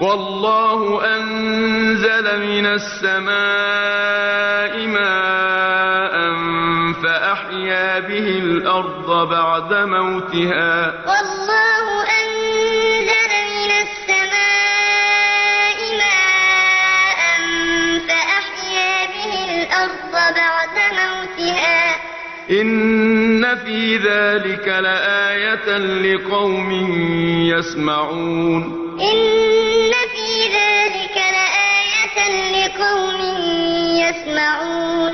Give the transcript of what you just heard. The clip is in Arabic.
وَاللَّهُ أَنزَلَ مِنَ السَّمَاءِ مَاءً فَأَحْيَا بِهِ الْأَرْضَ بَعْدَ مَوْتِهَا ۚ. وَاللَّهُ أَنزَلَ مِنَ السَّمَاءِ مَاءً فَأَحْيَا بِهِ الْأَرْضَ بَعْدَ مَوْتِهَا ۚ. إِنَّ فِي ذَٰلِكَ لَآيَةً لِّقَوْمٍ يَسْمَعُونَ. لِّقَوْمٍ يَسْمَعُونَ.